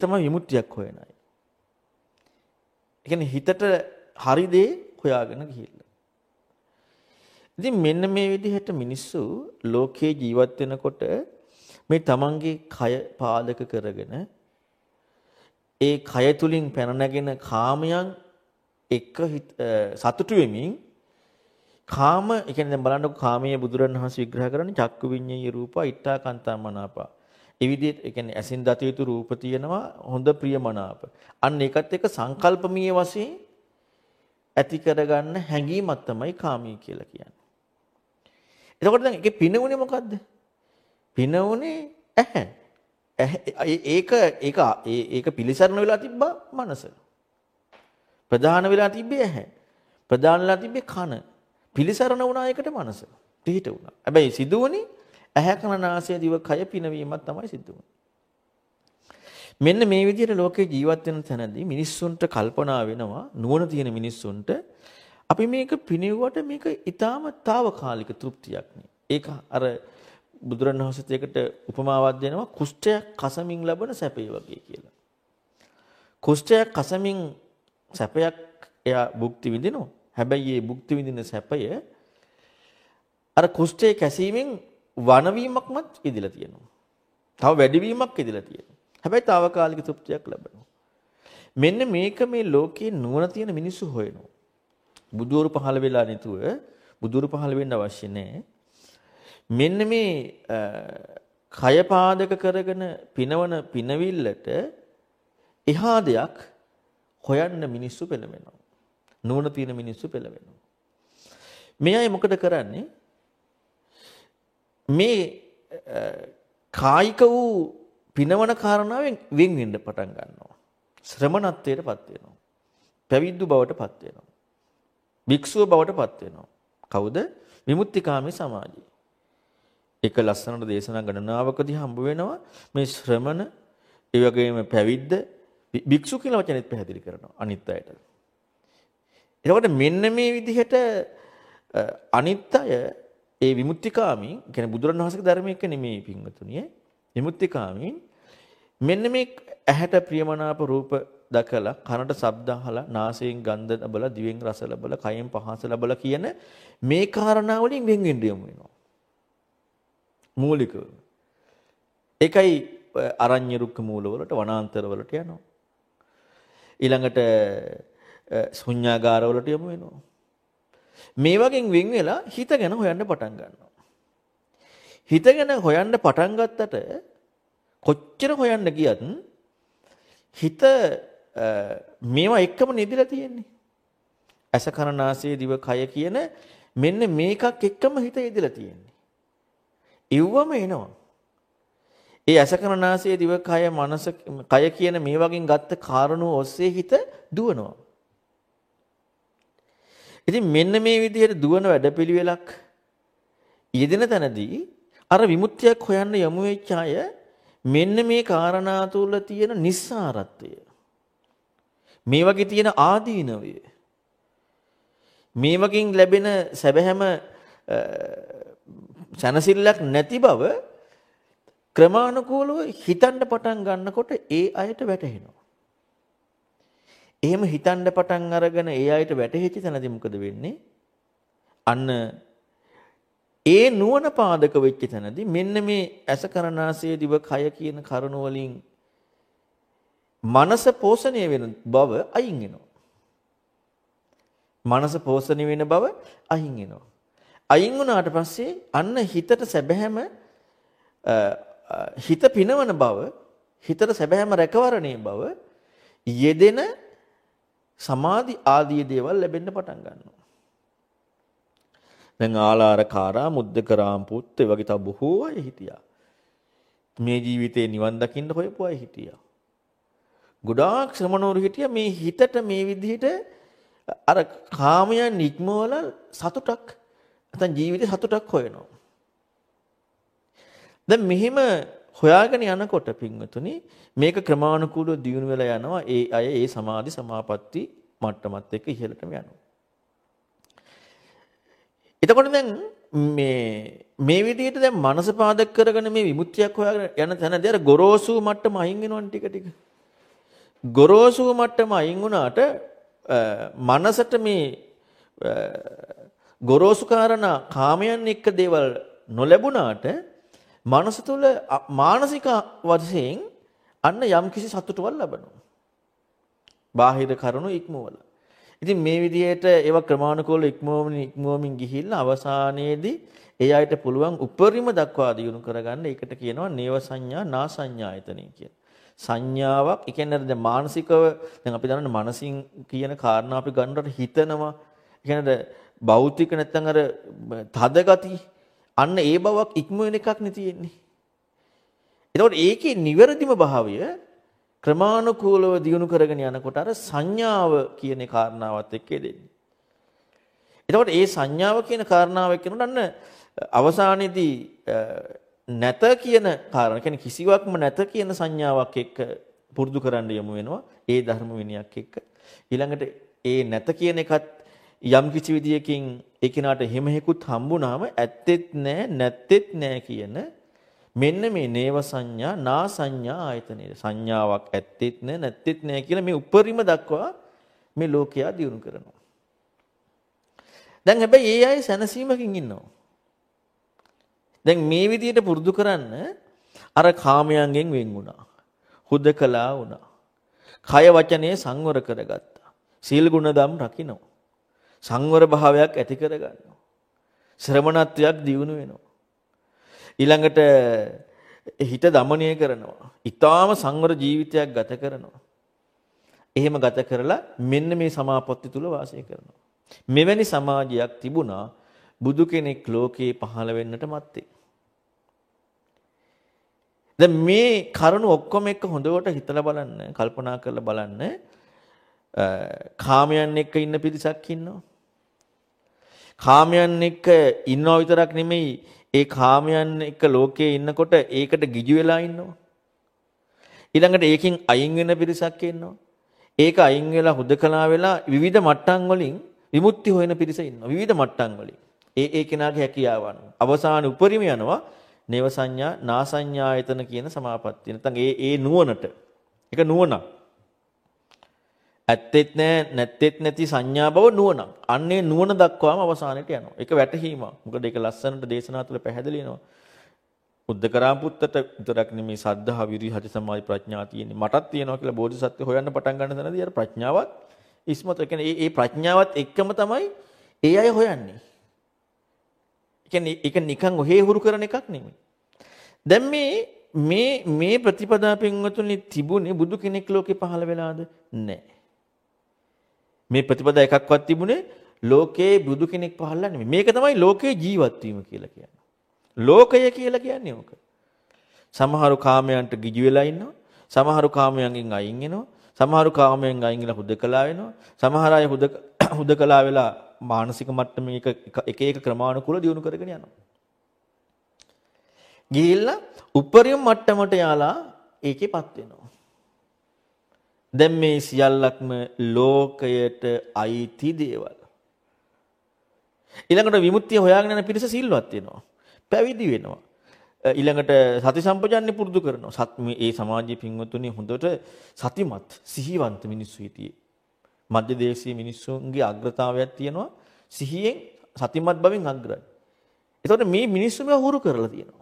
තමයි විමුක්තියක් හොයන අය. ඒ කියන්නේ හිතට හරි දේ හොයාගෙන ගිහිල්ලා. ඉතින් මෙන්න මේ විදිහට මිනිස්සු ලෝකේ ජීවත් වෙනකොට මේ තමන්ගේ කය පාදක කරගෙන ඒ කය තුලින් පැන නැගෙන කාමයන් එක සතුටු වෙමින් කාම ඒ කියන්නේ දැන් බලන්නකො කාමයේ බුදුරණවහන්සේ විග්‍රහ කරන්නේ චක්කු විඤ්ඤාය රූපා ඉත්තා කාන්තා මනාපා. ඒ විදිහට ඒ කියන්නේ ඇසින් දත යුතු රූප තියෙනවා හොඳ ප්‍රියමනාප. අන්න ඒකත් එක්ක සංකල්පමීය වශයෙන් ඇති කරගන්න හැඟීමක් තමයි කාමී කියලා කියන්නේ. එතකොට දැන් ඒකේ පිනවුනේ මොකද්ද? පිනවුනේ ඇහැ. ඒක ඒක ඒක පිළිසරණ වෙලා තිබ්බා මනස. ප්‍රධාන වෙලා තිබ්බේ ඇහැ. ප්‍රධාන වෙලා තිබ්බේ කන. පිළිසරණ වුණා ඒකට මනස. පිහිට වුණා. හැබැයි සිදුවුනේ ඇහැ කන නාසය දිව කය පිනවීමක් තමයි සිද්ධ මෙන්න මේ විදිහට ලෝකේ ජීවත් වෙන තැනදී මිනිස්සුන්ට කල්පනා වෙනවා නුවණ තියෙන මිනිස්සුන්ට අපි මේක පිනෙව්වට මේක ඊටාම తాවකාලික තෘප්තියක් නේ. ඒක අර බුදුරණවහන්සේත් ඒකට උපමාවක් දෙනවා කුෂ්ඨයක් කසමින් ලබන සැපය වගේ කියලා. කුෂ්ඨයක් කසමින් සැපයක් එයා භුක්ති විඳිනවා. හැබැයි මේ භුක්ති විඳින සැපය අර කුෂ්ඨයේ කැසීමෙන් වනවීමක්මත් ඉදිලා තියෙනවා. තව වැඩිවීමක් ඉදිලා තියෙනවා. හැබැයි తాවකාලික තෘප්තියක් ලැබෙනවා. මෙන්න මේක මේ ලෝකේ නුවණ තියෙන මිනිස්සු හොයනවා. බුදුවරු පහළ වෙලා නැතුව බුදුරු පහළ වෙන්න අවශ්‍ය නැහැ. මෙන්න මේ කය පාදක කරගෙන පිනවන පිනවිල්ලට එහා දෙයක් හොයන්න මිනිස්සු පෙළවෙනවා. නුවණ තියෙන මිනිස්සු පෙළවෙනවා. මේ අය මොකද කරන්නේ? මේ කායික වූ පිනවන කාරණාවෙන් වෙන් වෙන්න පටන් ගන්නවා. ශ්‍රමණත්වයට පත් වෙනවා. පැවිද්දු බවට පත් වෙනවා. භික්ෂුව බවට පත් වෙනවා. කවුද? විමුක්තිකාමී සමාජය. එක ලස්සනට දේශනා ගණනාවකදී හම්බ වෙනවා මේ ශ්‍රමණ ඒ වගේම පැවිද්ද භික්ෂු කියලා වචනේත් පැහැදිලි කරනවා අනිත් අයට. එතකොට මෙන්න මේ විදිහට අනිත් අය ඒ විමුක්තිකාමීන් කියන්නේ බුදුරණවහන්සේගේ ධර්මයක නෙමෙයි පින්වතුනි විමුක්තිකාමීන් මෙන්න මේ ඇහැට ප්‍රියමනාප රූප දැකලා කනට ශබ්ද අහලා නාසයෙන් ගන්ධ ලැබලා දිවෙන් රස ලැබලා කයෙන් පහස ලැබලා කියන මේ කාරණා වලින් වෙන් වෙන්න යමු වෙනවා. මූලිකව ඒකයි අරඤ්‍ය රුක්ක මූලවලට වනාන්තර වලට යනවා. ඊළඟට ශුන්‍යාගාර වලට යමු වෙනවා. මේ වගේ වෙන් වෙලා හිත ගැන හොයන්න පටන් ගන්නවා. හිත ගැන හොයන්න පටන් ගත්තට කොච්චර හොයන්න ගියත් හිත මේවා එක්කම නිදිලා තියෙන්නේ. ඇස කන නාසය දිව කය කියන මෙන්න මේකක් එක්කම හිත යෙදලා තියෙන්නේ. ඉව්වම එනවා. ඒ ඇස කන නාසය දිව කය මනස කය කියන මේ වගේ ගත්ත කාරණෝ ඔස්සේ හිත දුවනවා. ඉතින් මෙන්න මේ විදිහට දුවන වැඩපිළිවෙලක් යෙදෙන තැනදී අර විමුක්තියක් හොයන්න යමු වෙච්ච අය මෙන්න මේ කාරණා තුල තියෙන නිස්සාරත්වය. මේ වගේ තියෙන ආදීනවය. මේ වගින් ලැබෙන සැබෑම සනසිල්ලක් නැති බව ක්‍රමානුකූලව හිතන්න පටන් ගන්නකොට ඒ අයට වැටහෙනවා. එහෙම හිතන්න පටන් අරගෙන ඒ අයට වැටහෙච්ච තැනදී මොකද වෙන්නේ? අන්න ඒ නුවණ පාදක වෙච්ච තැනදී මෙන්න මේ ඇස කරනාසය දිව කය කියන කරුණ වලින් මනස පෝෂණය වෙන බව අයින් වෙනවා. මනස පෝෂණය වෙන බව අයින් වෙනවා. අයින් වුණාට පස්සේ අන්න හිතට සැබෑම හිත පිනවන බව හිතට සැබෑම රැකවරණේ බව යෙදෙන සමාධි ආදී දේවල් ලැබෙන්න පටන් ගන්නවා. දැන් ආලාරකාරා මුද්දකරාම් පුත් ඒ වගේ තව බොහෝ අය හිටියා. මේ ජීවිතේ නිවන් දකින්න හොයපු අය හිටියා. ගොඩාක් ශ්‍රමණවරු හිටියා මේ හිතට මේ විදිහට අර කාමයන් නික්මවල සතුටක් නැත්නම් ජීවිතේ සතුටක් හොයනවා. දැන් මෙහිම හොයාගෙන යනකොට පින්වතුනි මේක ක්‍රමානුකූලව දියුණු වෙලා යනවා ඒ අය ඒ සමාධි සමාපatti මට්ටමත් එක්ක ඉහළටම යනවා. එතකොට දැන් මේ මේ විදිහට දැන් මනස පාදක කරගෙන මේ විමුක්තියක් හොයාගෙන යන තැනදී අර ගොරෝසු මට්ටම අයින් වෙනවනේ ටික ටික. ගොරෝසු මට්ටම අයින් වුණාට මනසට මේ ගොරෝසු කාරණා කාමයන් එක්ක දේවල් නොලැබුණාට මනස තුළ මානසික වශයෙන් අන්න යම්කිසි සතුටවල් ලබනවා. බාහිර කරුණු ඉක්මවලා. ඉතින් මේ විදිහට ඒවා ක්‍රමානුකූලව ඉක්මවමින් ඉක්මවමින් ගිහිල්ලා අවසානයේදී ඒ අයට පුළුවන් උපරිම දක්වා දියුණු කරගන්න ඒකට කියනවා නේව සංඥා නා සංඥායතනෙ කියන. සංඥාවක්, ඒ කියන්නේ දැන් මානසිකව දැන් අපි දන්නන්නේ මනසින් කියන කාරණා අපි ගන්නකොට හිතනවා. ඒ කියන්නේ භෞතික නැත්තම් අර තද ගති අන්න ඒ බවක් ඉක්ම වෙන එකක් නේ තියෙන්නේ. එතකොට ඒකේ නිවැරදිම භාවය ක්‍රමානුකූලව දියුණු කරගෙන යනකොට අර සංඥාව කියන කාරණාවත් එක්ක දෙන්නේ. එතකොට ඒ සංඥාව කියන කාරණාව එක්කනොත් අන්න අවසානයේදී නැත කියන කාරණා කියන්නේ කිසිවක්ම නැත කියන සංඥාවක් එක්ක පුරුදු කරන්න යමු වෙනවා ඒ ධර්ම විනයක් එක්ක ඊළඟට ඒ නැත කියන එකත් යම් කිසි විදියකින් ඒ කෙනාට හිම හේකුත් හම්බුනාම ඇත්තෙත් නෑ නැත්තෙත් නෑ කියන මෙන්න මේ නේව සංඥා නා සංඥා ආයතනයේ සංඥාවක් ඇත්තෙත් නෑ නැත්තෙත් නෑ කියලා මේ උපරිම දක්වා මේ ලෝකයා දියුණු කරනවා. දැන් හැබැයි ඒ අය සැනසීමකින් ඉන්නවා. දැන් මේ විදිහට පුරුදු කරන්න අර කාමයන්ගෙන් වෙන් වුණා. හුදකලා වුණා. කය වචනේ සංවර කරගත්තා. සීල් ගුණ දම් රකින්න. සංවර භාවයක් ඇති කරගන්නවා. ශ්‍රමණත්වයක් දියුණු වෙනවා. ඊළඟට හිත দমনය කරනවා. ඊටාම සංවර ජීවිතයක් ගත කරනවා. එහෙම ගත කරලා මෙන්න මේ සමාපත්තිය තුල වාසය කරනවා. මෙවැනි සමාජයක් තිබුණා බුදු කෙනෙක් ලෝකේ පහළ වෙන්නට මත්තේ. දැන් මේ කරුණ ඔක්කොම එක හොඳට හිතලා බලන්න, කල්පනා කරලා බලන්න. කාමයන් එක්ක ඉන්න පිරිසක් ඉන්නවා. කාමයන් එක්ක ඉන්නව විතරක් නෙමෙයි ඒ කාමයන් එක්ක ලෝකයේ ඉන්නකොට ඒකට ගිජු වෙලා ඉන්නවා. ඊළඟට ඒකෙන් අයින් වෙන පිරිසක් ඉන්නවා. ඒක අයින් වෙලා හුදකලා වෙලා විවිධ මට්ටම් වලින් විමුක්ති හොයන පිරිස ඉන්නවා. විවිධ මට්ටම් වලින්. ඒ ඒ කෙනාගේ හැකියාවන්. අවසාන උපරිම යනවා නේව සංඥා නා සංඥායතන කියන සමාපත්තිය. නැත්නම් ඒ ඒ නුවණට. ඒක නුවණක්. ඇත්තෙත් නෑ නැත්තෙත් නැති සංඥා බව නුවණක්. අන්නේ නුවණ දක්වාම අවසානයට යනවා. ඒක වැටහීමක්. මොකද ඒක ලස්සනට දේශනා තුළ පැහැදිලි වෙනවා. උද්දකරාම පුත්තට විතරක් නෙමේ සද්ධා විරිය හති සමාධි ප්‍රඥා තියෙන්නේ. මටත් තියෙනවා කියලා බෝධිසත්ව හොයන්න පටන් ගන්න තැනදී අර ප්‍රඥාවත් ඉස්මතු. ඒ කියන්නේ මේ ප්‍රඥාවත් එක්කම තමයි ඒ අය හොයන්නේ. ඒ කියන්නේ ඒක නිකන් ඔහේ හුරු කරන එකක් නෙමෙයි. දැන් මේ මේ මේ ප්‍රතිපදා පින්වතුනි තිබුණේ බුදු කෙනෙක් ලෝකේ පහළ වෙලාද? නැහැ. මේ ප්‍රතිපදා එකක්වත් තිබුණේ ලෝකේ බුදු කෙනෙක් පහළලා නෙමෙයි. මේක තමයි ලෝකේ ජීවත් වීම කියලා කියන්නේ. ලෝකය කියලා කියන්නේ ඕක. සමහරු කාමයන්ට ගිජු වෙලා ඉන්නවා. සමහරු කාමයන්ගෙන් අයින් වෙනවා. සමහරු කාමයෙන් අයින් වෙලා හුදකලා වෙනවා. සමහර අය හුද හුදකලා වෙලා මානසික මට්ටමේ එක එක ක්‍රමානුකූල දියුණු කරගෙන යනවා. ගිහිල්ලා උපරිම මට්ටමට යාලා ඒකේපත් වෙනවා. දැන් මේ සියල්ලක්ම ලෝකයට අයිති දේවල්. ඊළඟට විමුක්තිය හොයාගෙන යන පිරිස සිල්වත් වෙනවා. පැවිදි වෙනවා. ඊළඟට සති සම්පජන්‍ය පුරුදු කරනවා. සත් මේ ඒ සමාජයේ පින්වතුනි හොඳට සතිමත් සිහිවන්ත මිනිස්සු හිටියේ. මධ්‍ය දේශීය මිනිස්සුන්ගේ අග්‍රතාවයක් තියෙනවා. සිහියෙන් සතිමත් බවෙන් අග්‍රයි. ඒතකොට මේ මිනිස්සු මේව හුරු කරලා තියෙනවා.